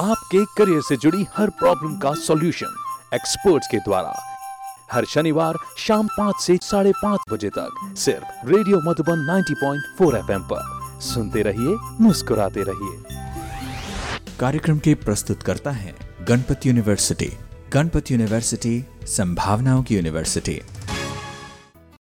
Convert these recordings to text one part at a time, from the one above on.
आपके करियर से जुड़ी हर प्रॉब्लम का सॉल्यूशन एक्सपर्ट्स के द्वारा। हर शनिवार शाम पाँच से साढ़े पाँच बजे तक सिर्फ़ रेडियो मधुबन 90.4 एफएम पर। सुनते रहिए मुस्कुराते रहिए। कार्यक्रम के प्रस्तुत करता है गणपति यूनिवर्सिटी गणपति यूनिवर्सिटी संभावनाओं की यूनिवर्सिटी।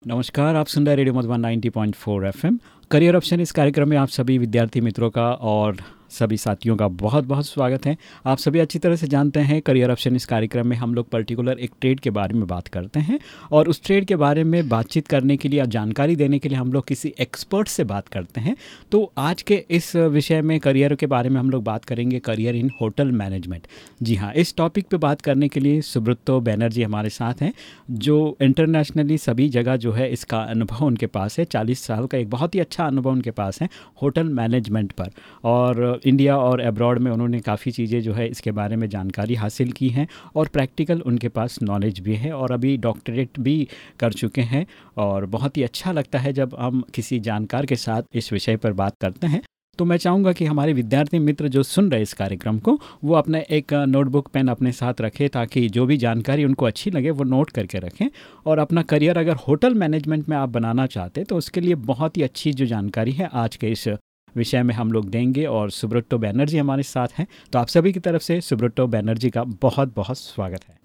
नमस्कार आप सुन रहे हैं radio Madhuban 90.4 FM. Career option इस कार्यक्रम में आप सभी विद्यार्थी मित्रों का और सभी साथियों का बहुत बहुत स्वागत है। आप सभी अच्छी तरह से जानते हैं करियर ऑप्शन इस कार्यक्रम में हम लोग पर्टिकुलर एक ट्रेड के बारे में बात करते हैं और उस ट्रेड के बारे में बातचीत करने के लिए या जानकारी देने के लिए हम लोग किसी एक्सपर्ट से बात करते हैं। तो आज के इस विषय में करियर के बारे में हम लोग बात करेंगे करियर इन होटल मैनेजमेंट जी हाँ इस टॉपिक पर बात करने के लिए सुब्रतो बैनर्जी हमारे साथ हैं, जो इंटरनेशनली सभी जगह जो है इसका अनुभव उनके पास है। चालीस साल का एक बहुत ही अच्छा अनुभव उनके पास है होटल मैनेजमेंट पर। और इंडिया और अब्रॉड में उन्होंने काफ़ी चीज़ें जो है इसके बारे में जानकारी हासिल की हैं और प्रैक्टिकल उनके पास नॉलेज भी है और अभी डॉक्टरेट भी कर चुके हैं और बहुत ही अच्छा लगता है जब हम किसी जानकार के साथ इस विषय पर बात करते हैं। तो मैं चाहूँगा कि हमारे विद्यार्थी मित्र जो सुन रहे इस कार्यक्रम को, वो अपने एक नोटबुक, पेन अपने साथ रखें ताकि जो भी जानकारी उनको अच्छी लगे, वो नोट करके रखें और अपना करियर अगर होटल मैनेजमेंट में आप बनाना चाहते तो उसके लिए बहुत ही अच्छी जो जानकारी है आज के इस विषय में हम लोग देंगे और सुब्रतो बैनर्जी हमारे साथ हैं। तो आप सभी की तरफ़ से सुब्रतो बैनर्जी का बहुत बहुत स्वागत है।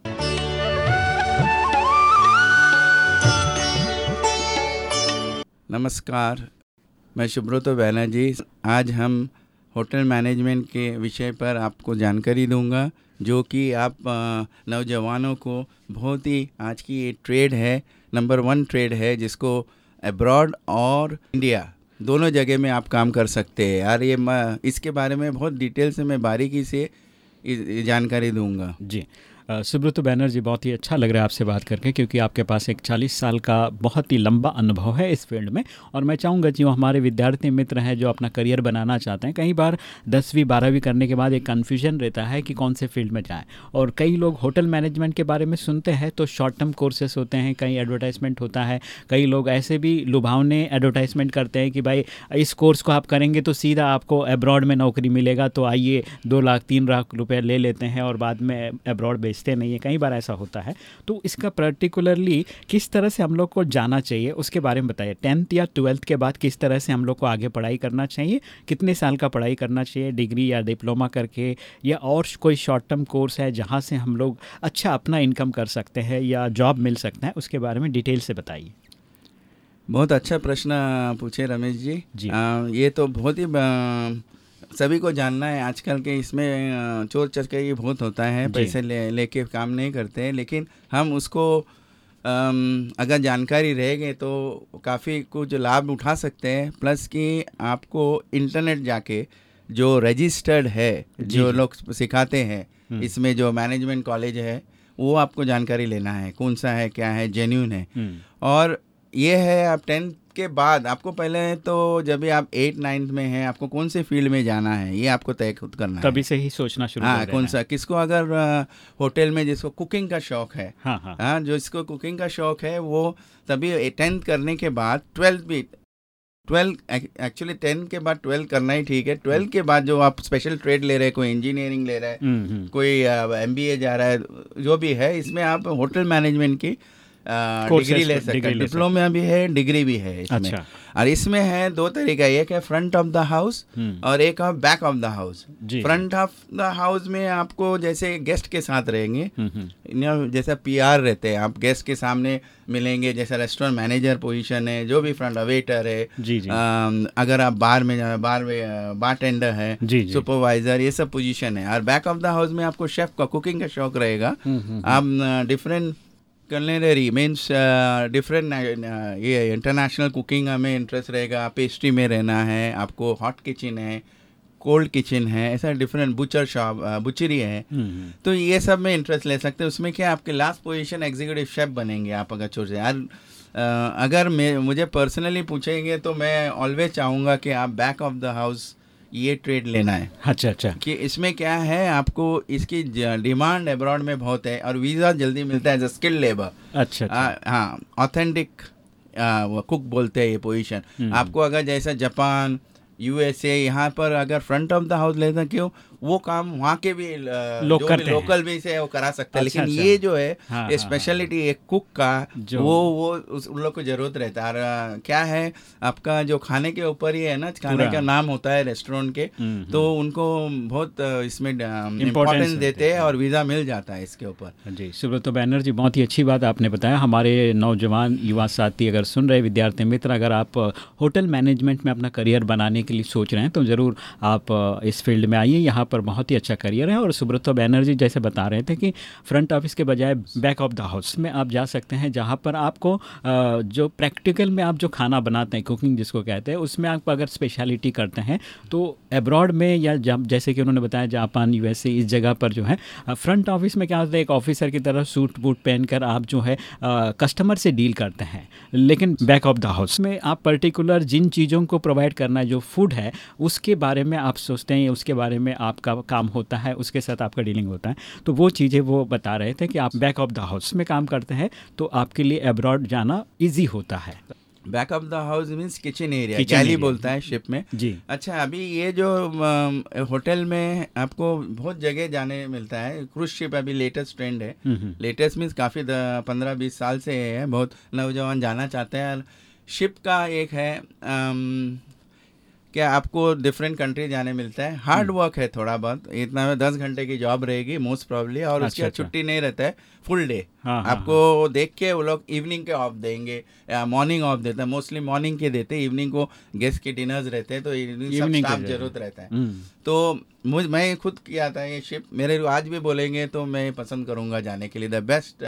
नमस्कार, मैं सुब्रतो बैनर्जी। आज हम होटल मैनेजमेंट के विषय पर आपको जानकारी दूँगा, जो कि आप नौजवानों को बहुत ही आज की ये ट्रेड है नंबर वन ट्रेड है, जिसको एब्रॉड और इंडिया दोनों जगह में आप काम कर सकते हैं। यार, ये इसके बारे में बहुत डिटेल से मैं बारीकी से जानकारी दूँगा। जी। सुब्रतो बैनर्जी, बहुत ही अच्छा लग रहा है आपसे बात करके, क्योंकि आपके पास एक 40 साल का बहुत ही लंबा अनुभव है इस फ़ील्ड में। और मैं चाहूँगा जो हमारे विद्यार्थी मित्र हैं, जो अपना करियर बनाना चाहते हैं, कई बार दसवीं, बारहवीं करने के बाद एक कन्फ्यूज़न रहता है कि कौन से फ़ील्ड में जाएँ। और कई लोग होटल मैनेजमेंट के बारे में सुनते हैं तो शॉर्ट टर्म कोर्सेस होते हैं, कई एडवर्टाइजमेंट होता है, कई लोग ऐसे भी लुभावने एडवर्टाइजमेंट करते हैं कि भाई, इस कोर्स को आप करेंगे तो सीधा आपको अब्रॉड में नौकरी मिलेगा तो आइए दो लाख, तीन लाख रुपये ले लेते हैं और बाद में अब्रॉड बेचते नहीं है कई बार ऐसा होता है। तो इसका पर्टिकुलरली किस तरह से हम लोग को जाना चाहिए उसके बारे में बताइए। टेंथ या ट्वेल्थ के बाद किस तरह से हम लोग को आगे पढ़ाई करना चाहिए कितने साल का पढ़ाई करना चाहिए डिग्री या डिप्लोमा करके या और कोई शॉर्ट टर्म कोर्स है जहाँ से हम लोग अच्छा अपना इनकम कर सकते हैं या जॉब मिल सकता है उसके बारे में डिटेल से बताइए। बहुत अच्छा प्रश्न पूछे रमेश जी। जी। आ, ये तो बहुत ही सभी को जानना है आजकल के इसमें चोर चोर चरके बहुत होता है पैसे ले लेके काम नहीं करते हैं लेकिन हम उसको अगर जानकारी रहेगी तो काफ़ी कुछ लाभ उठा सकते हैं प्लस कि आपको इंटरनेट जाके जो रजिस्टर्ड है जो लोग सिखाते हैं हम्म। इसमें जो मैनेजमेंट कॉलेज है वो आपको जानकारी लेना है कौन सा है क्या है जेन्यून है। हम्म, और ये है आप टेंथ के बाद आपको पहले तो जब भी आप एट नाइन्थ में हैं आपको कौन से फ़ील्ड में जाना है? ये आपको तय खुद करना तभी से ही सोचना शुरू हाँ कौन सा? किसको अगर होटल में जिसको कुकिंग का शौक है है। हाँ। हाँ जो इसको कुकिंग का शौक है वो तभी टेंथ करने के बाद ट्वेल्थ भी ट्वेल्थ एक्चुअली टेंथ के बाद ट्वेल्थ करना ही ठीक है। ट्वेल्थ के बाद जो आप स्पेशल ट्रेड ले रहे हैं कोई इंजीनियरिंग ले रहा है हम्म, हम्म, कोई एमबीए जा रहा है जो भी है इसमें आप होटल मैनेजमेंट की डिग्री ले सकते हैं। डिप्लोमा भी है डिग्री भी है इसमें। अच्छा। और इसमें है दो तरीका एक है फ्रंट ऑफ़ द हाउस और एक है back of the house front of the house में आपको जैसे गेस्ट के साथ रहेंगे हम्म, हम्म, जैसा पीआर रहते हैं आप गेस्ट के सामने मिलेंगे जैसा रेस्टोरेंट मैनेजर पोजीशन है जो भी फ्रंट वेटर है जी जी। अम, अगर आप बार में जा बार में बार टेंडर है सुपरवाइजर ये सब पोजीशन है। और बैक ऑफ़ द हाउस में आपको शेफ का कुकिंग का शौक रहेगा। हम्म, आप डिफरेंट culinary मीन्स डिफरेंट ये इंटरनेशनल कुकिंग में इंटरेस्ट रहेगा पेस्ट्री में रहना है आपको हॉट किचन है कोल्ड किचन है ऐसा डिफरेंट बुचर शॉप बुचरी है। हम्म, तो ये सब में इंटरेस्ट ले सकते हैं। उसमें क्या आपके लास्ट पोजीशन एग्जीक्यूटिव शेफ बनेंगे आप अगर छोड़ से। यार अगर मैं मुझे पर्सनली पूछेंगे तो मैं ऑलवेज चाहूँगा कि आप बैक ऑफ़ द हाउस ये ट्रेड लेना है। अच्छा अच्छा। कि इसमें क्या है आपको इसकी डिमांड अब्रॉड में बहुत है और वीज़ा जल्दी मिलता है एज अ स्किल्ड लेबर अच्छा अच्छा। आ, हाँ ऑथेंटिक कुक बोलते हैं ये पोजीशन हम्म। आपको अगर जैसा जापान यूएसए यहाँ पर अगर फ्रंट ऑफ़ द हाउस लेते क्यों? वो काम वहाँ के भी लोग जो करते भी लोकल भी से वो करा सकते हैं। अच्छा, लेकिन अच्छा। ये जो है हाँ, ये हाँ, स्पेशलिटी एक कुक का जो- वो वो उस उन लोग को ज़रूरत रहता है। और क्या है आपका जो खाने के ऊपर ही है ना खाने का नाम होता है रेस्टोरेंट के हम्म, तो उनको बहुत इसमें इम्पोर्टेंस देते हैं। हैं। और वीज़ा मिल जाता है इसके ऊपर। जी सुब्रतो बैनर्जी बहुत ही अच्छी बात आपने बताया। हमारे नौजवान युवा साथी अगर सुन रहे विद्यार्थी मित्र अगर आप होटल मैनेजमेंट में अपना करियर बनाने के लिए सोच रहे हैं तो ज़रूर आप इस फ़ील्ड में आइए। यहाँ पर बहुत ही अच्छा करियर है और सुब्रतो बैनर्जी जैसे बता रहे थे कि फ्रंट ऑफ़िस के बजाय बैक ऑफ़ द हाउस में आप जा सकते हैं, जहाँ पर आपको जो प्रैक्टिकल में आप जो खाना बनाते हैं कुकिंग जिसको कहते हैं, उसमें आप अगर स्पेशलिटी करते हैं तो अब्रॉड में या जैसे कि उन्होंने बताया, जापान यूएसए इस जगह पर जो है फ्रंट ऑफ़िस में क्या होता है, एक ऑफिसर की तरह सूट बूट पहनकर आप जो है कस्टमर से डील करते हैं। लेकिन बैक ऑफ़ द हाउस में आप पर्टिकुलर जिन चीज़ों को प्रोवाइड करना है, जो फ़ूड है, उसके बारे में आप सोचते हैं उसके बारे में आपका काम होता है उसके साथ आपका डीलिंग होता है। तो वो चीज़ें वो बता रहे थे कि आप बैक ऑफ़ द हाउस में काम करते हैं तो आपके लिए अब्रॉड जाना ईजी होता है। Back of the house means kitchen area galley बोलता है शिप में। जी। अच्छा अभी ये जो होटल में आपको बहुत जगह जाने मिलता है। क्रूज शिप अभी लेटेस्ट ट्रेंड है। लेटेस्ट मीन्स काफ़ी पंद्रह बीस साल से है बहुत नौजवान जाना चाहते हैं। और शिप का एक है क्या आपको डिफरेंट कंट्री जाने मिलता है। हार्ड हम्म। वर्क है थोड़ा बहुत। इतना में दस घंटे की जॉब रहेगी मोस्ट प्रॉब्ली और उसके अच्छा, बाद अच्छा। छुट्टी नहीं रहता है फुल डे हाँ, हाँ, आपको देख के वो लोग इवनिंग के ऑफ़ देंगे या मॉर्निंग ऑफ़ देते हैं। मोस्टली मॉर्निंग के देते हैं इवनिंग को गेस्ट के डिनर्स रहते हैं तो इवनिंग सब स्टाफ ज़रूरत रहता है। हम्म, तो मुझ मैं खुद किया था ये शिप मेरे आज भी बोलेंगे तो मैं पसंद करूँगा जाने के लिए। द बेस्ट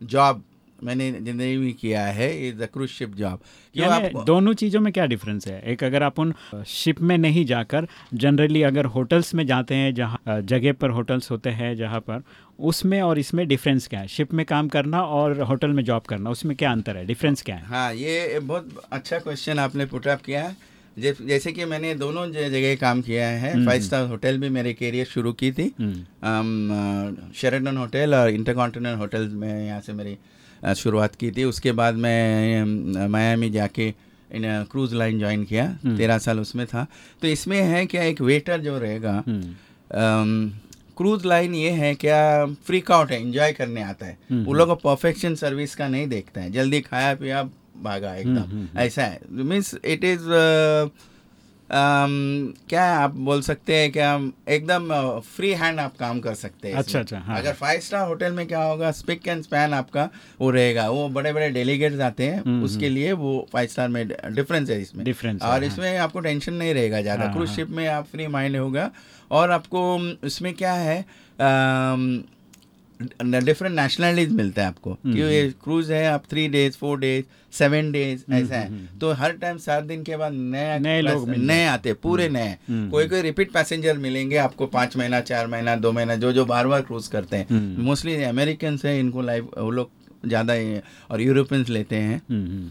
जॉब मैंने ज़िंदगी में किया है is the cruise ship job. आप दोनों चीज़ों में क्या डिफरेंस है? एक अगर आप उन शिप में नहीं जाकर जनरली अगर होटल्स में जाते हैं जहाँ जगह पर होटल्स होते हैं जहाँ पर उसमें और इसमें डिफरेंस क्या है? शिप में काम करना और होटल में जॉब करना उसमें क्या अंतर है? डिफरेंस क्या है? हाँ ये बहुत अच्छा क्वेश्चन आपने पुटअप किया है। जैसे कि मैंने दोनों जगह काम किया है हम्म। फाइव स्टार होटल भी मेरे कैरियर शुरू की थी। हम्म, शेरडन होटल और इंटरकॉन्टिनेंटल होटल में यहाँ से मेरी शुरुआत की थी। उसके बाद मैं मायामी जाके इन क्रूज़ लाइन ज्वाइन किया। हम्म। तेरह साल उसमें था। तो इसमें है क्या एक वेटर जो रहेगा हम्म, क्रूज लाइन ये है क्या फ्रीक आउट है एंजॉय करने आता है। हम्म, वो लोग परफेक्शन सर्विस का नहीं देखते हैं। जल्दी खाया पिया भागा एकदम। ऐसा है। मीन्स इट इज़ क्या आप बोल सकते हैं क्या एकदम फ्री हैंड आप काम कर सकते हैं अच्छा, अच्छा, हाँ। अगर फाइव स्टार होटल में क्या होगा स्पिक एंड स्पैन आपका वो रहेगा वो बड़े बड़े डेलीगेट्स आते हैं हम्म, उसके लिए वो फाइव स्टार में डिफरेंस है इसमें डिफरेंस और हाँ। इसमें आपको टेंशन नहीं रहेगा ज़्यादा हाँ, क्रूज हाँ। शिप में आप फ्री माइंड होगा और आपको इसमें क्या है डिफरेंट नेशनलिटीज मिलता है आपको हम्म, क्यों ये क्रूज है आप three days four days seven days ऐसा है। हम्म, तो हर टाइम सात दिन के बाद नए नए लोग नए आते हैं, पूरे नए। हम्म, कोई कोई रिपीट पैसेंजर मिलेंगे आपको पाँच महीना चार महीना दो महीना जो जो बार बार क्रूज करते हैं। हम्म। मोस्टली अमेरिकन है इनको लाइफ वो लोग ज़्यादा और यूरोपियंस लेते हैं। हम्म, हम्म,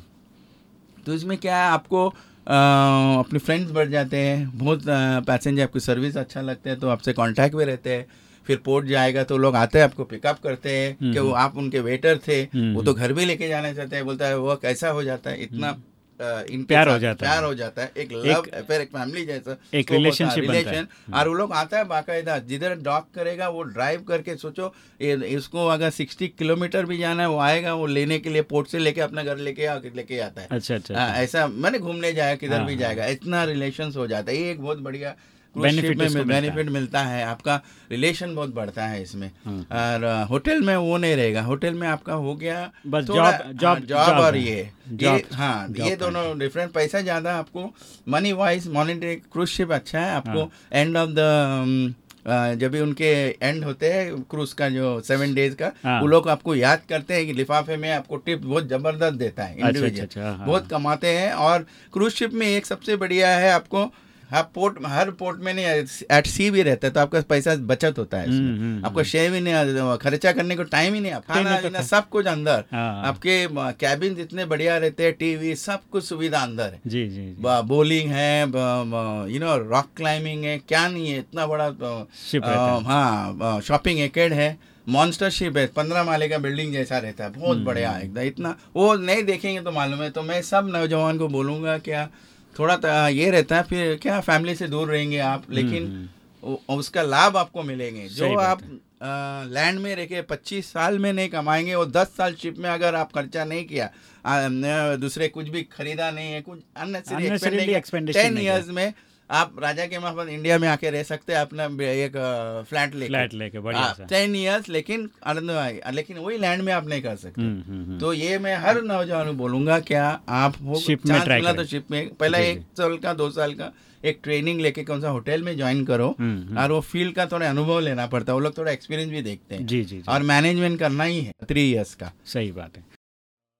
तो इसमें क्या है आपको अपने फ्रेंड्स बढ़ जाते हैं बहुत पैसेंजर आपकी सर्विस अच्छा लगता है तो आपसे कांटेक्ट में रहते हैं। फिर पोर्ट जाएगा तो लोग आते हैं आपको पिकअप करते हैं कि वो आप उनके वेटर थे हम्म, वो तो घर भी लेके जाना चाहते हैं बोलता है वो कैसा हो जाता है? इतना इनके प्यार हो जाता है। प्यार हो जाता है। एक लव अफेयर एक फैमिली जैसा। एक बनता है। और वो लोग आता है बाकायदा जिधर डॉक करेगा वो ड्राइव करके सोचो ये इसको अगर सिक्सटी किलोमीटर भी जाना है वो आएगा वो लेने के लिए पोर्ट से लेके अपना घर लेके लेके आता है। अच्छा अच्छा हाँ, अच्छा। ऐसा मैंने घूमने जाया किधर हाँ, भी हाँ। जाएगा इतना रिलेशन हो जाता है। ये एक बहुत बढ़िया मिलता बेनिफिट मिलता है आपका रिलेशन बहुत बढ़ता है इसमें। हाँ, और होटल में वो नहीं रहेगा होटल में आपका हो गया बस job- हाँ, जॉब और ये ये हाँ ये दोनों डिफरेंट पैसा ज़्यादा आपको money wise monetary cruise ship अच्छा है आपको। एंड ऑफ़ द जब भी उनके एंड होते हैं क्रूज का जो सेवन डेज़ का हाँ। वो लोग आपको याद करते हैं कि लिफाफे में आपको टिप बहुत ज़बरदस्त देता है अच्छा, अच्छा, हाँ, हाँ। बहुत कमाते हैं और क्रूज शिप में एक सबसे बढ़िया है आपको हाँ पोर्ट हर पोर्ट में नहीं एट सी भी रहता है तो आपका पैसा बचत होता है हम्म, इसमें। हम्म, आपको शेयर भी नहीं खर्चा करने को टाइम ही नहीं खाना पीना सब कुछ अंदर। हाँ। आपके कैबिन इतने बढ़िया रहते हैं टीवी सब कुछ सुविधा अंदर है। जी जी बोलिंग है यू नो रॉक क्लाइंबिंग है क्या नहीं है इतना बड़ा है। शॉपिंग एकेड है मॉन्स्टर शिप है पंद्रह माले का बिल्डिंग जैसा रहता है बहुत हम्म, बढ़िया एकदम इतना वो नहीं देखेंगे तो मालूम है तो मैं सब नौजवान को बोलूँगा क्या थोड़ा ये रहता है फिर क्या फैमिली से दूर रहेंगे आप लेकिन उ- उसका लाभ आपको मिलेंगे। हम्म, जो आप लैंड में रह के पच्चीस साल में नहीं कमाएँगे और दस साल शिप में अगर आप खर्चा नहीं किया आ, दूसरे कुछ भी खरीदा नहीं है कुछ अननेसरी टेन ईयर्स में आप राजा के माफत इंडिया में आके रह सकते हैं अपना एक फ्लैट लेके। फ्लैट लेके बढ़िया टेन ईयर्स लेकिन आनंद लेकिन वही लैंड में आप नहीं कर सकते। हम्म, हम्म, हम्म। तो ये मैं हर नौजवान को बोलूँगा क्या आप वो Ship में मिला तो शिप में पहला एक साल का दो साल का एक ट्रेनिंग लेके कौन सा होटल में ज्वाइन करो। और वो फ़ील्ड का थोड़ा अनुभव लेना पड़ता है वो लोग थोड़ा एक्सपीरियंस भी देखते हैं। जी जी और मैनेजमेंट करना ही है थ्री इयर्स का। सही बात है।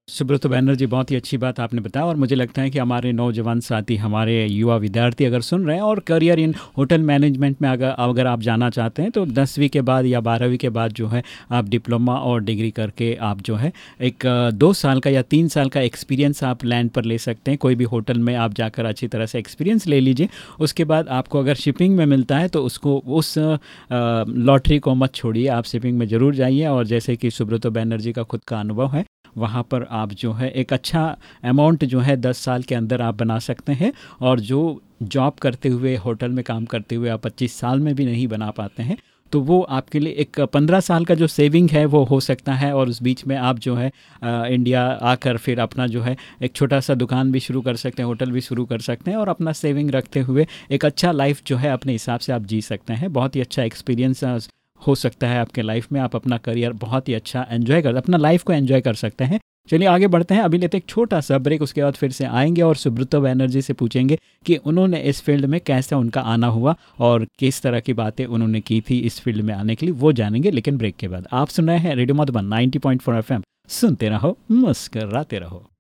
सुब्रत बैनर्जी, बहुत ही अच्छी बात आपने बताया और मुझे लगता है कि हमारे नौजवान साथी, हमारे युवा विद्यार्थी अगर सुन रहे हैं और करियर इन होटल मैनेजमेंट में अगर अगर आप जाना चाहते हैं तो दसवीं के बाद या बारहवीं के बाद जो है आप डिप्लोमा और डिग्री करके आप जो है एक, दो साल का या तीन साल का एक्सपीरियंस आप लैंड पर ले सकते हैं। कोई भी होटल में आप जाकर अच्छी तरह से एक्सपीरियंस ले लीजिए। उसके बाद आपको अगर शिपिंग में मिलता है तो उसको, उस लॉटरी को मत छोड़िए। आप शिपिंग में ज़रूर जाइए और जैसे कि सुब्रतो बैनर्जी का खुद का अनुभव है वहाँ पर आप जो है एक अच्छा अमाउंट जो है दस साल के अंदर आप बना सकते हैं और जो जॉब करते हुए होटल में काम करते हुए आप पच्चीस साल में भी नहीं बना पाते हैं तो वो आपके लिए एक पंद्रह साल का जो सेविंग है वो हो सकता है और उस बीच में आप जो है अ, इंडिया आकर फिर अपना जो है एक छोटा सा दुकान भी शुरू कर सकते हैं होटल भी शुरू कर सकते हैं और अपना सेविंग रखते हुए एक अच्छा लाइफ जो है अपने हिसाब से आप जी सकते हैं। बहुत ही अच्छा एक्सपीरियंस हो सकता है आपके लाइफ में आप अपना करियर बहुत ही अच्छा एंजॉय कर, अपना लाइफ को एंजॉय कर सकते हैं। चलिए आगे बढ़ते हैं। अभी लेते एक छोटा सा ब्रेक उसके बाद फिर से आएँगे और सुब्रतो बैनर्जी से पूछेंगे कि उन्होंने इस फ़ील्ड में कैसे उनका आना हुआ और किस तरह की बातें उन्होंने की थी इस फ़ील्ड में आने के लिए, वो जानेंगे। लेकिन ब्रेक के बाद आप सुन रहे हैं रेडियो मधुबन 90.4 एफएम। सुनते रहो, मुस्कराते रहो।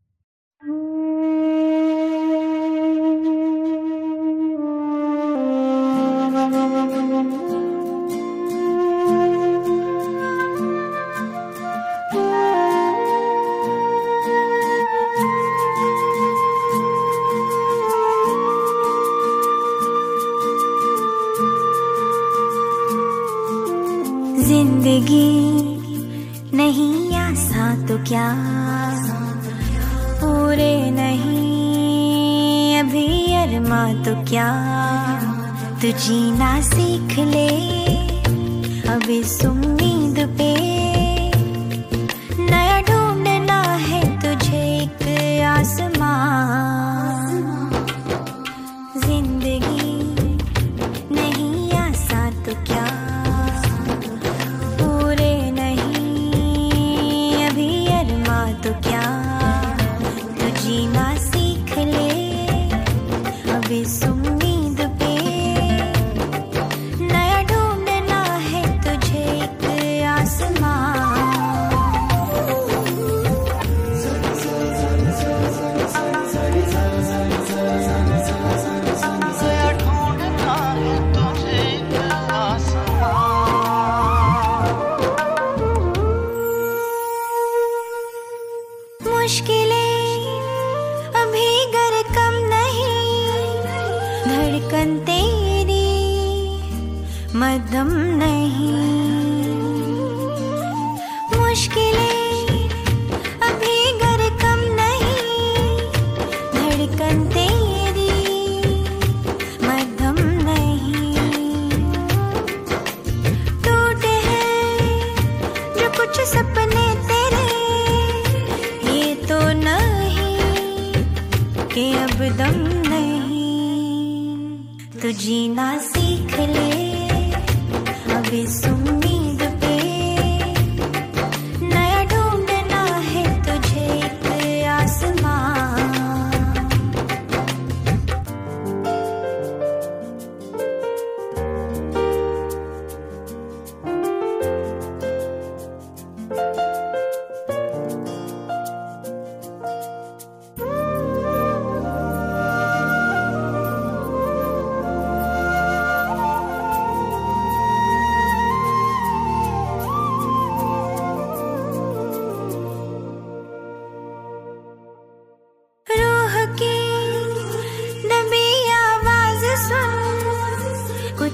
కంటే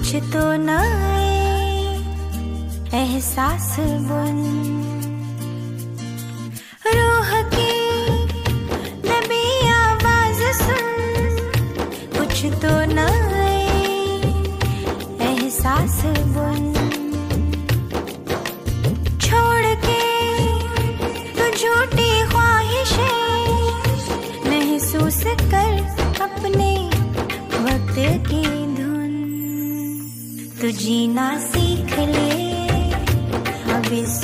कुछ तो नए एहसास बुन जीना सीख ले। अभी इस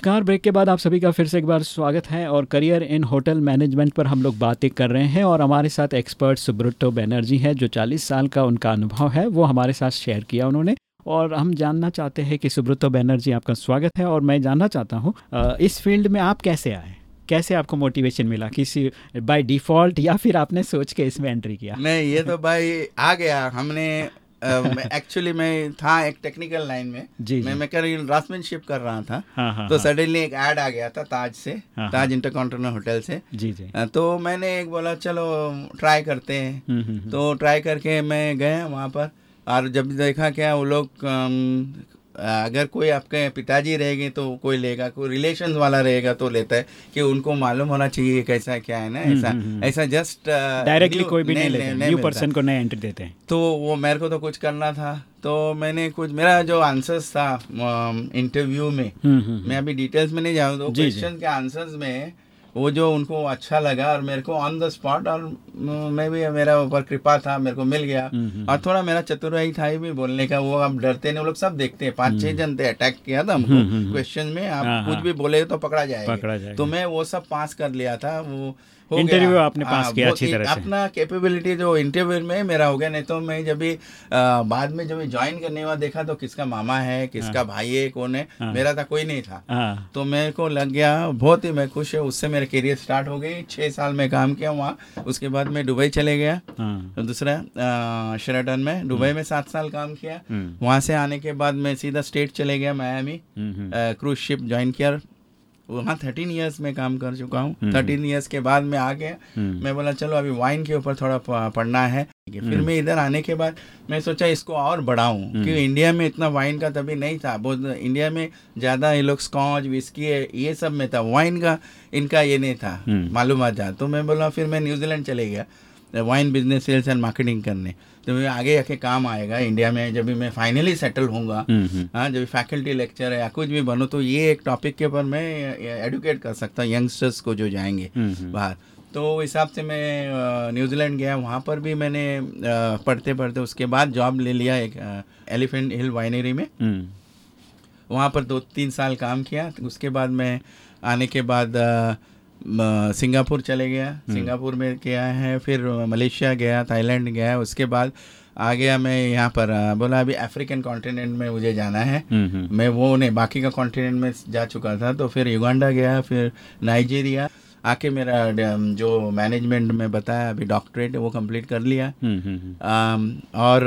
नमस्कार। ब्रेक के बाद आप सभी का फिर से एक बार स्वागत है और करियर इन होटल मैनेजमेंट पर हम लोग बातें कर रहे हैं और हमारे साथ एक्सपर्ट सुब्रतो बनर्जी है, जो 40 साल का उनका अनुभव है, वो हमारे साथ शेयर किया उन्होंने। और हम जानना चाहते हैं कि सुब्रतो बनर्जी, आपका स्वागत है और मैं जानना चाहता हूँ इस फ़ील्ड में आप कैसे आए? कैसे आपको मोटिवेशन मिला? किसी बाय डिफ़ॉल्ट या फिर आपने सोच के इसमें एंट्री किया? नहीं, ये तो भाई आ गया। हमने एक्चुअली मैं था एक टेक्निकल लाइन में। जी, मैं। मैकेनिकल ड्राफ्टमैनशिप कर रहा था। हाँ हाँ तो हाँ, सडनली एक ऐड आ गया था ताज से हाँ, ताज इंटरकॉन्टिनेंटल होटल से। जी जी। तो मैंने एक बोला चलो ट्राई करते हैं। हम्म, हम्म, हम्म, तो ट्राई करके मैं गया वहाँ पर और जब देखा क्या वो लोग अगर कोई आपके पिताजी रहेंगे तो कोई लेगा कोई रिलेशन वाला रहेगा तो लेता है कि उनको मालूम होना चाहिए कैसा क्या है ना ऐसा हम्म, हम्म। ऐसा जस्ट डायरेक्टली कोई भी नहीं लेते न्यू पर्सन को नए एंट्री देते हैं तो वो मेरे को तो कुछ करना था तो मैंने कुछ मेरा जो आंसर्स था इंटरव्यू में हम्म, हम्म, मैं अभी डिटेल्स में नहीं जाऊँ तो। क्वेश्चन के आंसर्स में वो जो उनको अच्छा लगा और मेरे को ऑन द स्पॉट और मैं भी मेरा ऊपर कृपा था मेरे को मिल गया। हम्म, हम्म, और थोड़ा मेरा चतुराई था ही भी बोलने का वो आप डरते नहीं वो लोग सब देखते हैं। पाँच छह जन थे अटैक किया था हम्म, हम्म, हमको हम्म। क्वेश्चन में हाँ, आप कुछ हाँ। भी बोले तो पकड़ा जाएगा। तो मैं वो सब पास कर लिया था वो इंटरव्यू आपने पास हाँ, किया अच्छी तरह से। अपना कैपेबिलिटी जो इंटरव्यू में मेरा हो गया नहीं तो मैं जब भी बाद में जब ज्वाइन करने वाला देखा तो किसका मामा है किसका भाई है कौन है हाँ। मेरा था कोई नहीं था। हाँ। तो मेरे को लग गया बहुत ही मैं खुश है उससे मेरा करियर स्टार्ट हो गई छः साल में काम किया वहाँ। उसके बाद मैं दुबई चले गया। हाँ। दूसरा शेराटन में। दुबई में सात साल काम किया। हम्म, वहाँ से आने के बाद मैं सीधा स्टेट चले गया मायामी हम्म, हम्म, क्रूज शिप ज्वाइन किया। वहाँ थर्टीन ईयर्स में काम कर चुका हूँ। हम्म। थर्टीन ईयर्स के बाद मैं आ गया। हम्म, मैं बोला चलो अभी वाइन के ऊपर थोड़ा पढ़ना है। फिर हम्म। मैं इधर आने के बाद मैं सोचा इसको और बढ़ाऊँ। क्योंकि इंडिया में इतना वाइन का तभी नहीं था। बहुत इंडिया में ज़्यादा ये लोग स्कॉच विस्की ये सब में था। वाइन का इनका ये नहीं था। हम्म। मालूम था तो मैं बोला फिर मैं न्यूजीलैंड चले गया। Wine business sales and marketing करने। तो मैं आगे आके काम आएगा इंडिया में जब भी मैं फाइनली सेटल होऊँगा हम्म, हम्म, हाँ जब फैकल्टी लेक्चर या कुछ भी बनूँ तो ये एक टॉपिक के ऊपर मैं एडुकेट कर सकता हूँ यंगस्टर्स को जो जाएँगे हम्म। बाहर। तो हिसाब से मैं न्यूजीलैंड गया वहाँ पर भी मैंने पढ़ते पढ़ते उसके बाद जॉब ले लिया एक एलिफेंट हिल वाइनरी में। वहाँ पर दो तीन साल काम किया उसके बाद मैं आने के बाद सिंगापुर चले गया। सिंगापुर में किया है फिर मलेशिया गया थाईलैंड गया उसके बाद आ गया मैं यहाँ पर बोला अभी अफ्रीकन कॉन्टिनेंट में मुझे जाना है। हम्म, हम्म, मैं वो नहीं बाकी का कॉन्टिनेंट में जा चुका था तो फिर युगांडा गया फिर नाइजीरिया। आके मेरा जो मैनेजमेंट में बताया अभी डॉक्टरेट वो कंप्लीट कर लिया। हम्म, हम्म, हम्म, और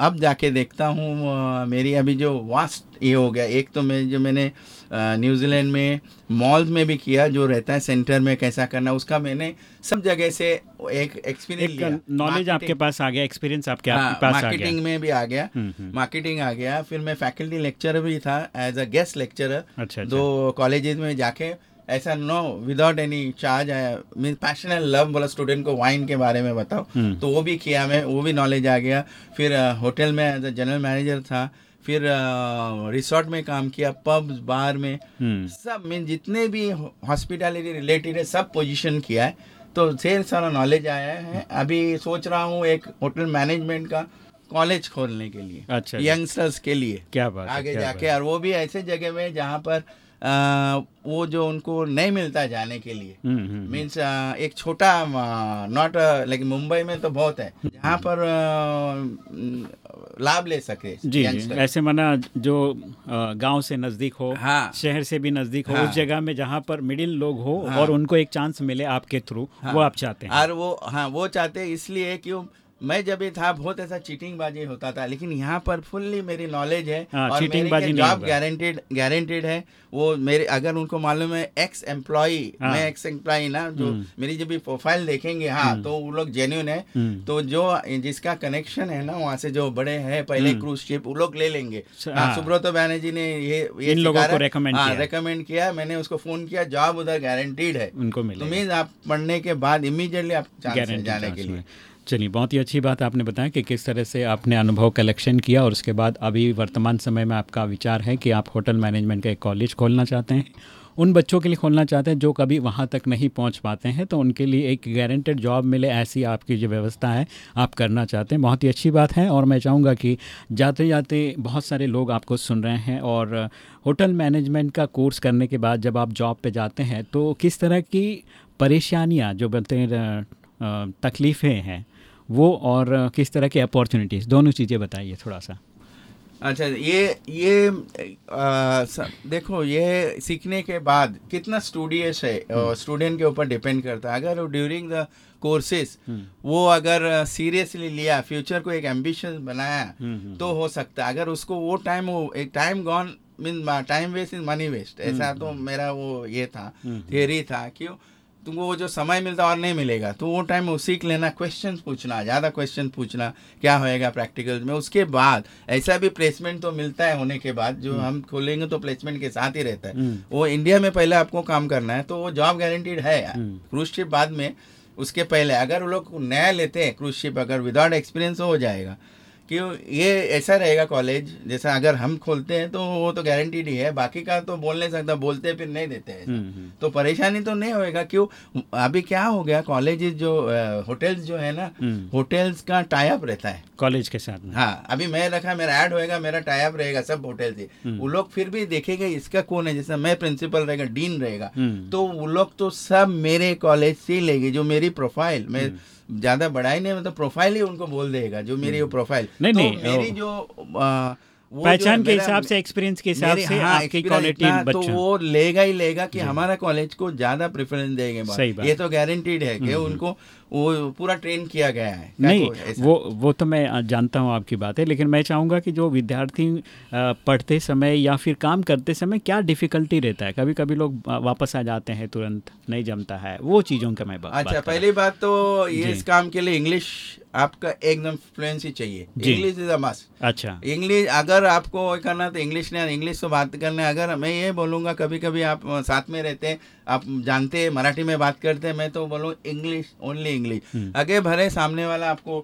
अब जाके देखता हूँ मेरी अभी जो वास्ट ये हो गया एक तो मैं जो मैंने न्यूजीलैंड में मॉल्स में भी किया जो रहता है सेंटर में कैसा करना उसका मैंने सब जगह से एक एक्सपीरियंस लिया। नॉलेज आपके पास आ गया एक्सपीरियंस आपके हाँ, आपके पास आ गया। मार्केटिंग में भी आ गया। हम्म, हम्म। मार्केटिंग आ गया। फिर मैं फैकल्टी लेक्चर भी था एज अ गेस्ट लेक्चरर अच्छा। दो कॉलेजेस में जाके ऐसा नो विदाउट एनी चार्ज आया मीन पैशन एंड लव बोला स्टूडेंट को वाइन के बारे में बताओ। हम्म। तो वो भी किया मैं वो भी नॉलेज आ गया। फिर होटल में एज अ जनरल मैनेजर था फिर रिसोर्ट में काम किया पब बार में हम्म। सब मीन जितने भी हॉस्पिटलिटी रिलेटेड है सब पोजीशन किया है। तो ढेर सारा नॉलेज आया है। अभी सोच रहा हूँ एक होटल मैनेजमेंट का कॉलेज खोलने के लिए अच्छा यंगस्टर्स के लिए। क्या बात आगे क्या जाके और वो भी ऐसे जगह में जहाँ पर आ, वो जो उनको नहीं मिलता जाने के लिए हम्म, हम्म, हम्म। मीन्स एक छोटा नॉट लाइक मुंबई में तो बहुत है जहाँ पर लाभ ले सके जी जी ऐसे माना जो गाँव से नज़दीक हो हाँ। शहर से भी नज़दीक हो हाँ। उस जगह में जहाँ पर मिडिल लोग हो हाँ। और उनको एक चांस मिले आपके थ्रू हाँ। वो आप चाहते हैं और वो हाँ वो चाहते हैं इसलिए कि वो- मैं जब भी था बहुत ऐसा चीटिंग बाजी होता था लेकिन यहाँ पर फुल्ली मेरी नॉलेज है हाँ, और मेरी बाजी जॉब गारंटेड गारंटेड है वो मेरे अगर उनको मालूम है एक्स एम्प्लॉय हाँ। मैं एक्स एम्प्लॉय ना जो हम्म। मेरी जब भी प्रोफ़ाइल देखेंगे हाँ तो वो लोग जेन्यून है हम्म। तो जो जिसका कनेक्शन है ना वहाँ से जो बड़े हैं पहले हम्म। क्रूज शिप वो लोग ले लेंगे हाँ। सुब्रतो बैनर्जी ने ये ये इन लोगों को recommend हाँ, किया। मैंने उसको फ़ोन किया जॉब उधर गारंटीड है उनको तो मिले आप पढ़ने के बाद इमीडिएटली आप जाने के लिए। चलिए, बहुत ही अच्छी बात आपने बताया कि किस तरह से आपने अनुभव कलेक्शन किया और उसके बाद अभी वर्तमान समय में आपका विचार है कि आप होटल मैनेजमेंट का एक कॉलेज खोलना चाहते हैं। उन बच्चों के लिए खोलना चाहते हैं जो कभी वहाँ तक नहीं पहुँच पाते हैं तो उनके लिए एक गारंटेड जॉब मिले, ऐसी आपकी जो व्यवस्था है, आप करना चाहते हैं। बहुत ही अच्छी बात है और मैं चाहूँगा कि जाते जाते बहुत सारे लोग आपको सुन रहे हैं और होटल मैनेजमेंट का कोर्स करने के बाद जब आप जॉब पर जाते हैं तो किस तरह की परेशानियाँ जो बोलते हैं तकलीफ़ें हैं वो और किस तरह की अपॉर्चुनिटीज़ दोनों चीज़ें बताइए थोड़ा सा अच्छा ये ये आ, स- देखो ये सीखने के बाद कितना स्टूडियस है स्टूडेंट के ऊपर डिपेंड करता है। अगर ड्यूरिंग द कोर्सेज वो अगर सीरियसली लिया फ्यूचर को एक एम्बिशन बनाया तो हो सकता है। अगर उसको वो टाइम वो एक time gone mean time waste is money waste ऐसा तो मेरा वो ये था थियरी था क्यों? तुमको वो जो समय मिलता और नहीं मिलेगा तो वो टाइम वो सीख लेना क्वेश्चन पूछना ज़्यादा क्वेश्चन पूछना क्या होएगा प्रैक्टिकल में। उसके बाद ऐसा भी प्लेसमेंट तो मिलता है होने के बाद जो हम खोलेंगे तो प्लेसमेंट के साथ ही रहता है। वो इंडिया में पहले आपको काम करना है तो वो जॉब गारंटीड है क्रूज शिप बाद में उसके पहले अगर वो लोग नया लेते हैं क्रूज शिप अगर विदाउट एक्सपीरियंस हो जाएगा। कि ये ऐसा रहेगा कॉलेज जैसा अगर हम खोलते हैं तो वो तो गारंटीड ही है। बाकी का तो बोल नहीं सकता बोलते फिर नहीं देते हैं तो परेशानी तो नहीं होएगा क्यों? अभी क्या हो गया कॉलेज जो होटल्स जो है ना होटल्स का टाई अप रहता है। कॉलेज के साथ हाँ अभी मैं रखा मेरा ऐड होएगा मेरा टाई अप रहेगा सब होटल से। वो लोग फिर भी देखेंगे इसका कौन है? जैसे मैं प्रिंसिपल रहेगा डीन रहेगा। तो वो लोग तो सब मेरे कॉलेज से लेंगे जो मेरी प्रोफ़ाइल मैं ज़्यादा बढ़ाई नहीं मतलब प्रोफ़ाइल ही उनको बोल देगा जो मेरी वो प्रोफ़ाइल नहीं, तो नहीं, मेरी नहीं, जो आ, पहचान के हिसाब से एक्सपीरियंस के हिसाब से हाँ, आपकी क्वालिटी तो वो लेगा ही लेगा कि हमारा कॉलेज को ज़्यादा प्रेफरेंस देंगे। हम्म, ये तो गारंटीड है कि उनको वो पूरा ट्रेन किया गया है। नहीं वो वो तो मैं जानता हूँ आपकी बात है लेकिन मैं चाहूँगा कि जो विद्यार्थी पढ़ते समय या फिर काम करते समय क्या डिफ़िकल्टी रहता है? कभी कभी लोग वापस आ जाते हैं तुरंत नहीं जमता है वो चीज़ों का मैं बात अच्छा पहली बात तो ये इस काम के लिए इंग्लिश आपका एकदम फ्लुएंसी चाहिए। इंग्लिश इज़ अ मस्ट अच्छा। इंग्लिश अगर आपको करना तो इंग्लिश नहीं इंग्लिश तो बात करना अगर मैं ये बोलूँगा कभी कभी आप साथ में रहते हैं आप जानते हैं मराठी में बात करते हैं मैं तो बोलूँ इंग्लिश ओनली इंग्लिश आगे भरे सामने वाला आपको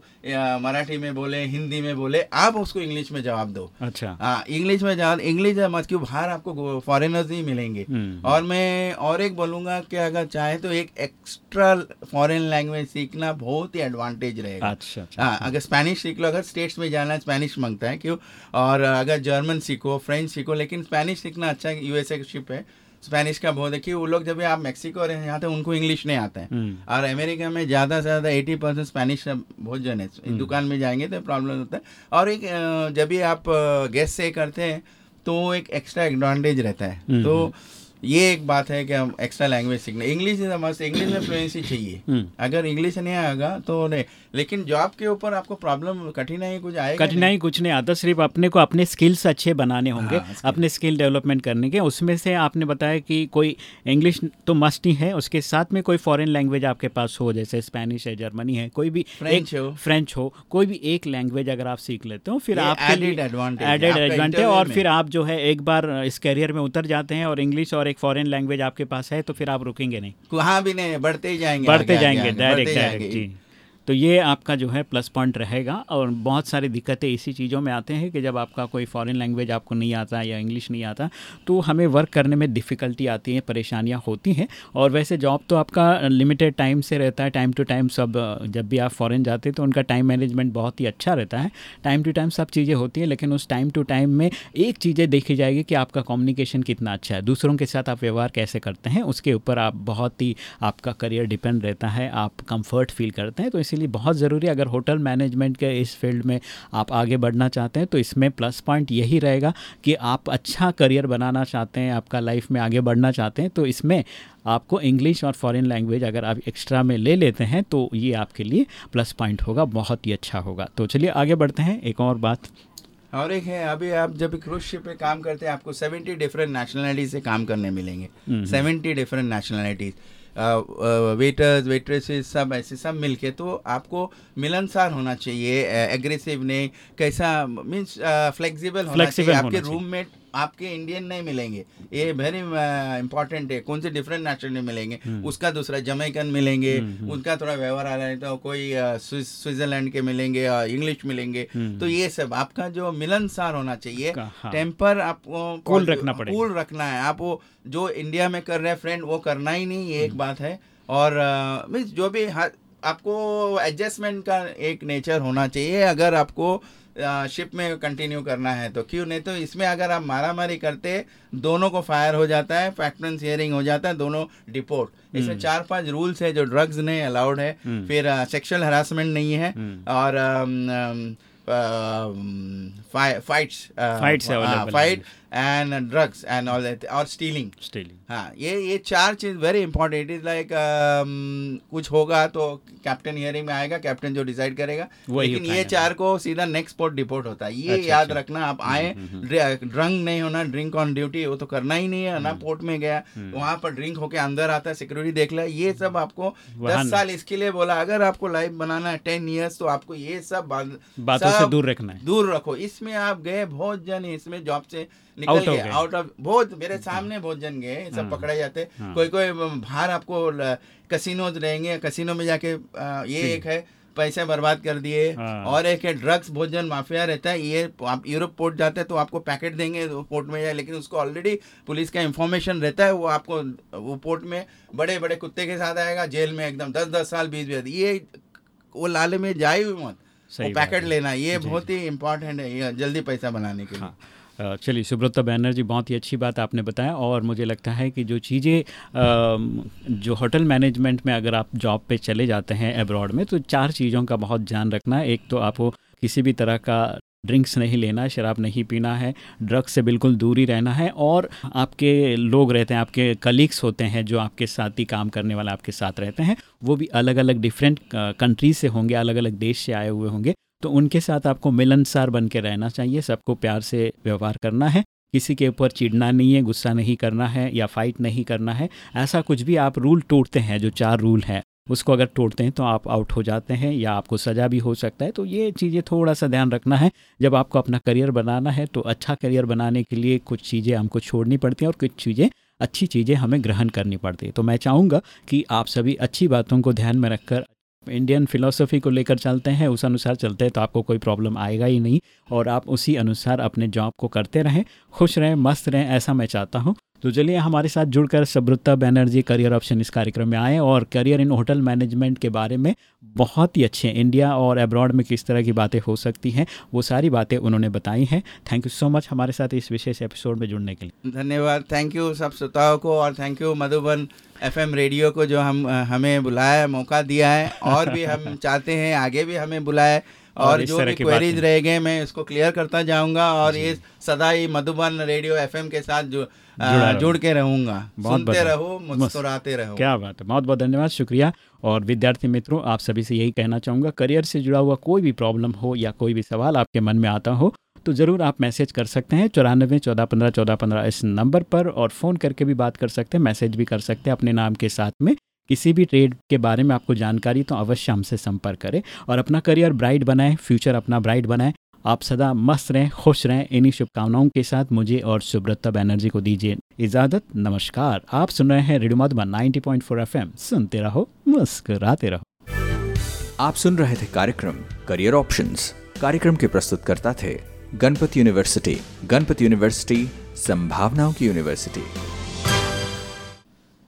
मराठी में बोले हिंदी में बोले आप उसको इंग्लिश में जवाब दो। अच्छा। हाँ इंग्लिश में जवाब इंग्लिश मत क्यों? बाहर आपको फॉरेनर्स ही मिलेंगे। हम्म। और मैं और एक बोलूँगा कि अगर चाहे तो एक एक्स्ट्रा फॉरेन लैंग्वेज सीखना बहुत ही एडवांटेज रहेगा। अच्छा अच्छा हाँ अगर स्पेनिश सीख लो अगर स्टेट्स में जाना स्पेनिश माँगता है क्यों? और अगर जर्मन सीखो फ्रेंच सीखो लेकिन स्पेनिश सीखना अच्छा यूएसए शिप है स्पेनिश का बहुत देखिए वो लोग जब भी आप मेक्सिको और यहाँ तो हैं उनको इंग्लिश नहीं आता है। हम्म। और अमेरिका में ज़्यादा से ज़्यादा एटी परसेंट स्पेनिश बहुत जन है। हम्म। दुकान में जाएँगे तो प्रॉब्लम होता है। और एक जब भी आप गेस्ट से करते हैं तो एक एक्स्ट्रा एडवांटेज रहता है। हम्म, तो ये एक बात है कि हम एक्स्ट्रा लैंग्वेज सीखना इंग्लिश इज़ मस्ट इंग्लिश में फ्लुएंसी चाहिए। हम्म। अगर इंग्लिश नहीं आएगा तो नहीं। लेकिन जॉब के ऊपर आपको प्रॉब्लम कठिनाई कुछ आएगा कठिनाई कुछ नहीं आता सिर्फ़ अपने को अपने स्किल्स अच्छे बनाने होंगे हाँ, अपने स्किल डेवलपमेंट करने के। उसमें से आपने बताया कि कोई इंग्लिश तो मस्ट ही है उसके साथ में कोई फॉरेन लैंग्वेज आपके पास हो जैसे स्पेनिश है जर्मनी है कोई भी एक हो। फ्रेंच हो कोई भी एक लैंग्वेज अगर आप सीख लेते हो फिर है, एडेड एडवांटेज और फिर आप जो है एक बार इस करियर में उतर जाते हैं और इंग्लिश और एक फॉरेन लैंग्वेज आपके पास है तो फिर आप रुकेंगे नहीं वहाँ भी नहीं बढ़ते ही जाएँगे बढ़ते जाएँगे डायरेक्ट डायरेक्ट। जी तो ये आपका जो है प्लस पॉइंट रहेगा और बहुत सारी दिक्कतें इसी चीज़ों में आते हैं कि जब आपका कोई फॉरेन लैंग्वेज आपको नहीं आता या इंग्लिश नहीं आता तो हमें वर्क करने में डिफ़िकल्टी आती है, परेशानियाँ होती हैं। और वैसे जॉब तो आपका लिमिटेड टाइम से रहता है टाइम टू टाइम सब, जब भी आप फॉरेन जाते हैं तो उनका टाइम मैनेजमेंट बहुत ही अच्छा रहता है। टाइम टू टाइम सब चीज़ें होती हैं, लेकिन उस टाइम टू टाइम में एक चीज़ें देखी जाएगी कि आपका कम्युनिकेशन कितना अच्छा है। दूसरों के साथ आप व्यवहार कैसे करते हैं, उसके ऊपर आप बहुत ही, आपका करियर डिपेंड रहता है, आप कंफर्ट फील करते हैं तो इसीलिए बहुत ज़रूरी है। अगर होटल मैनेजमेंट के इस फ़ील्ड में आप आगे बढ़ना चाहते हैं तो इसमें प्लस पॉइंट यही रहेगा कि आप अच्छा करियर बनाना चाहते हैं आपका लाइफ में आगे बढ़ना चाहते हैं तो इसमें आपको इंग्लिश और फॉरेन लैंग्वेज अगर आप एक्स्ट्रा में ले लेते हैं तो ये आपके लिए प्लस पॉइंट होगा बहुत ही अच्छा होगा। तो चलिए आगे बढ़ते हैं एक और बात। और एक है अभी आप जब क्रूज शिप पे काम करते हैं आपको सेवेंटी डिफरेंट नेशनलिटी से काम करने मिलेंगे। Seventy different nationalities waiters waitresses सब ऐसे सब मिलके तो आपको मिलनसार होना चाहिए एग्रेसिव नहीं कैसा मीन्स फ्लेक्सिबल होना चाहिए आपके चाहिए। आपके इंडियन नहीं मिलेंगे ये वेरी इंपॉर्टेंट है कौन से डिफरेंट नेशनल मिलेंगे हम्म। उसका दूसरा जमैकन मिलेंगे उनका थोड़ा व्यवहार आ रहा है तो कोई अ, स्विट्जरलैंड के मिलेंगे इंग्लिश मिलेंगे हम्म। तो ये सब आपका जो मिलनसार होना चाहिए हाँ। टेम्पर आपको Cool रखना पड़ेगा। कूल रखना है आप वो जो इंडिया में कर रहे हैं फ्रेंड वो करना ही नहीं ये हम्म। एक बात है और मीन्स जो भी आपको एडजस्टमेंट का एक नेचर होना चाहिए अगर आपको शिप में कंटिन्यू करना है तो क्यों नहीं तो इसमें अगर आप मारा मारी करते दोनों को फायर हो जाता है फैक्ट्रेंस शेयरिंग हो जाता है दोनों डिपोर्ट इसमें चार पाँच रूल्स है जो ड्रग्स नहीं अलाउड है हम्म। फिर सेक्शुअल हरासमेंट नहीं है हम्म। और fights fights fight and drugs and all that और स्टीलिंग स्टेलिंग हाँ ये ये चार चीज़ very important it is like कुछ होगा तो कैप्टन हियरिंग में आएगा कैप्टन जो डिसाइड करेगा। लेकिन ये चार को सीधा नेक्स्ट स्पॉट डिपोर्ट होता है। ये अच्छा, याद अच्छा। रखना आप आए ड्रंक नहीं होना ड्रिंक ऑन ड्यूटी वो तो करना ही नहीं है ना पोर्ट में गया वहाँ पर ड्रिंक होके अंदर आता है सिक्योरिटी देख लिया ये सब आपको दस साल इसके लिए बोला अगर आपको लाइफ बनाना है टेन ईयर्स तो आपको ये सब बातों से दूर रखना है। दूर रखो। इसमें आप गए बहुत जन इसमें जॉब से निकल गए। आउट ऑफ़ बहुत मेरे सामने बहुत जन गए सब हाँ। पकड़े जाते हाँ। कोई कोई बाहर आपको कसिनोज रहेंगे कसिनो में जाके ये एक है पैसे बर्बाद कर दिए हाँ। और एक है ड्रग्स भोजन माफिया रहता है ये आप यूरोप पोर्ट जाते हैं तो आपको पैकेट देंगे वो पोर्ट में जाए लेकिन उसको ऑलरेडी पुलिस का इंफॉर्मेशन रहता है वो आपको वो पोर्ट में बड़े बड़े कुत्ते के साथ आएगा जेल में एकदम दस दस साल बीस बीस ये वो लाले में जाए हुई मत वो पैकेट लेना ये बहुत ही इम्पोर्टेंट है जल्दी पैसा बनाने के लिए हाँ चलिए, सुब्रता बैनर्जी, बहुत ही अच्छी बात आपने बताया और मुझे लगता है कि जो चीज़ें जो होटल मैनेजमेंट में अगर आप जॉब पे चले जाते हैं अब्रॉड में तो चार चीज़ों का बहुत ध्यान रखना एक तो आपको किसी भी तरह का ड्रिंक्स नहीं लेना, शराब नहीं पीना है, ड्रग्स से बिल्कुल दूरी रहना है और आपके लोग रहते हैं, आपके कलीग्स होते हैं जो आपके साथ ही काम करने वाले, आपके साथ रहते हैं, वो भी अलग अलग डिफरेंट कंट्रीज़ से होंगे अलग अलग देश से आए हुए होंगे। तो उनके साथ आपको मिलनसार बन के रहना चाहिए। सबको प्यार से व्यवहार करना है। किसी के ऊपर चिढ़ना नहीं है, गुस्सा नहीं करना है या फाइट नहीं करना है। ऐसा कुछ भी आप रूल तोड़ते हैं, जो चार रूल हैं, उसको अगर तोड़ते हैं तो आप आउट हो जाते हैं या आपको सज़ा भी हो सकता है। तो ये चीज़ें थोड़ा सा ध्यान रखना है। जब आपको अपना करियर बनाना है तो अच्छा करियर बनाने के लिए कुछ चीज़ें हमको छोड़नी पड़ती हैं और कुछ चीज़ें, अच्छी चीज़ें हमें ग्रहण करनी पड़ती है। तो मैं चाहूँगा कि आप सभी अच्छी बातों को ध्यान में रखकर इंडियन फिलोसफी को लेकर चलते हैं, उस अनुसार चलते हैं तो आपको कोई प्रॉब्लम आएगा ही नहीं। और आप उसी अनुसार अपने जॉब को करते रहें, खुश रहें, मस्त रहें, ऐसा मैं चाहता हूँ। तो चलिए हमारे साथ जुड़कर सुब्रता बैनर्जी करियर ऑप्शन इस कार्यक्रम में आए और करियर इन होटल मैनेजमेंट के बारे में बहुत ही अच्छे इंडिया और अब्रॉड में किस तरह की बातें हो सकती हैं वो सारी बातें उन्होंने बताई हैं। थैंक यू सो मच हमारे साथ इस विशेष एपिसोड में जुड़ने के लिए। धन्यवाद। थैंक यू सब श्रोताओं को और thank you Madhuban FM radio को जो हम हमें बुलाया मौका दिया है और भी हम चाहते हैं आगे भी हमें बुलाए और जो भी क्वेरीज रह गए मैं इसको क्लियर करता जाऊँगा और ये सदा ही मधुबन रेडियो एफएम के साथ जो जुड़ा के रहूँगा। सुनते रहो मुस्कुराते रहो। क्या बात है बहुत बहुत धन्यवाद शुक्रिया। और विद्यार्थी मित्रों आप सभी से यही कहना चाहूँगा करियर से जुड़ा हुआ कोई भी प्रॉब्लम हो या कोई भी सवाल आपके मन में आता हो तो ज़रूर आप मैसेज कर सकते हैं चौरानबे चौदह पंद्रह चौदह पंद्रह इस नंबर पर और फ़ोन करके भी बात कर सकते हैं मैसेज भी कर सकते हैं अपने नाम के साथ में। किसी भी ट्रेड के बारे में आपको जानकारी तो अवश्य हमसे संपर्क करें और अपना करियर ब्राइट बनाएँ फ्यूचर अपना ब्राइट बनाएँ। आप सदा मस्त रहें, खुश रहें। इन्हीं शुभकामनाओं के साथ मुझे और सुब्रता बैनर्जी को दीजिए। इजाज़त, नमस्कार। आप सुन रहे हैं रेडियो मधुबन 90.4 एफएम। सुनते रहो, मुस्कुराते रहो। आप सुन रहे थे कार्यक्रम करियर ऑप्शन कार्यक्रम के प्रस्तुतकर्ता थे गणपति यूनिवर्सिटी गणपति यूनिवर्सिटी, संभावनाओं की यूनिवर्सिटी।